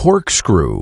corkscrew.